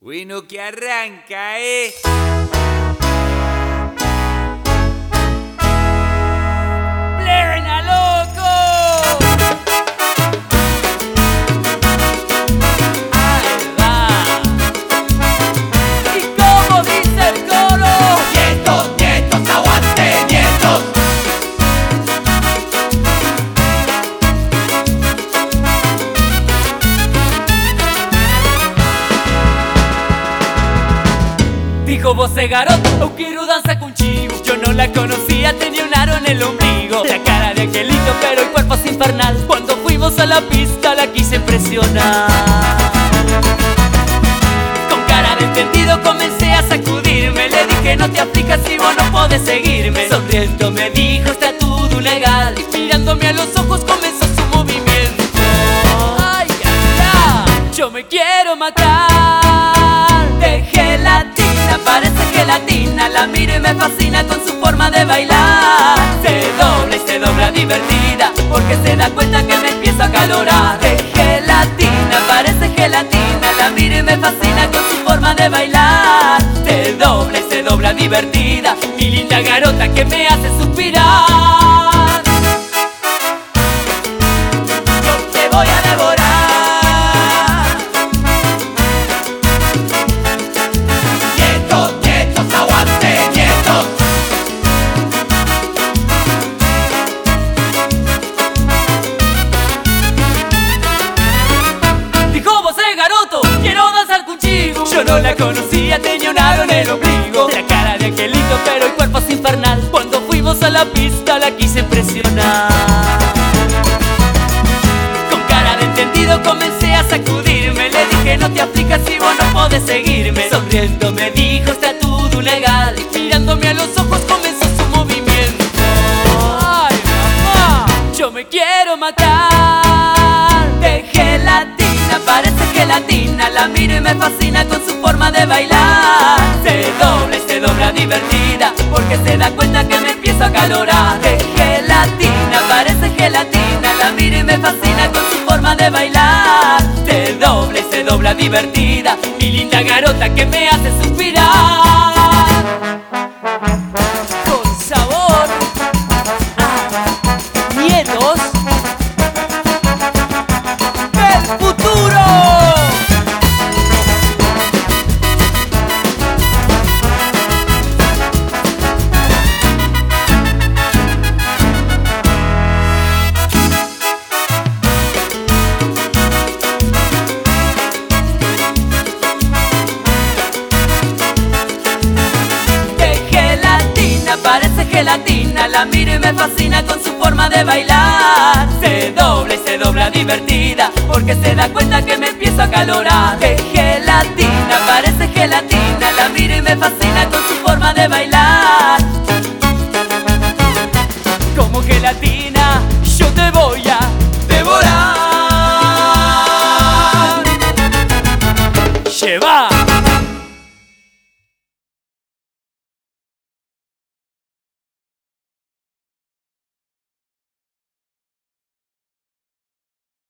Bueno, que arranca, ¿eh? Dijo voce garoto, eu quiero danza con chivo Yo no la conocía, tenía un aro en el ombligo. La cara de angelito, pero el cuerpo es infernal. Cuando fuimos a la pista la quise impresionar. Con cara de entendido comencé a sacudirme. Le dije no te aflijas si vos no podés seguirme Sonriendo me dijo está todo legal Y mirándome a los ojos comenzó su movimiento. Ay, ay, ay, yo me quiero matar gelatina La miro y me fascina con su forma de bailar. Se dobla y se dobla divertida Porque se da cuenta que me empiezo a calorar. De gelatina, parece gelatina La miro y me fascina con su forma de bailar. Se dobla y se dobla divertida Mi linda garota que me hace suspirar no la conocía, tenía un aro en el ombligo. La cara de angelito, pero el cuerpo es infernal. Cuando fuimos a la pista la quise impresionar Con cara de entendido comencé a sacudirme. Le dije no te aflijas si vos no podés seguirme Sonriendo me dijo está todo legal Y mirándome a los ojos comenzó su movimiento. Ay mamá, yo me quiero matar. De gelatina, parece gelatina La miro y me fascina con su bailar. Se dobla y se dobla divertida Porque se da cuenta que me empiezo a calorar. De gelatina, parece gelatina La miro y me fascina con su forma de bailar. Se dobla y se dobla divertida Mi linda garota que me hace suspirar La miro y me fascina con su forma de bailar. Se dobla y se dobla divertida Porque se da cuenta que me empiezo a calorar. De gelatina, parece gelatina La miro y me fascina con su forma de bailar